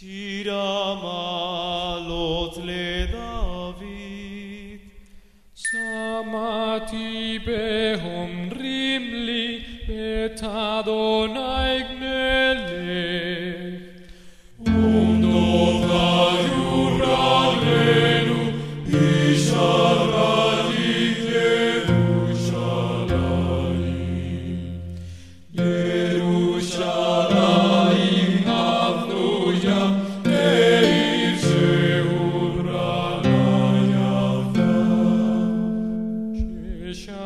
Shira malot le David, samati betadonai gnei.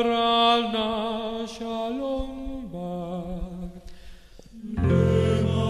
Zabralna Shalom Bar. Lema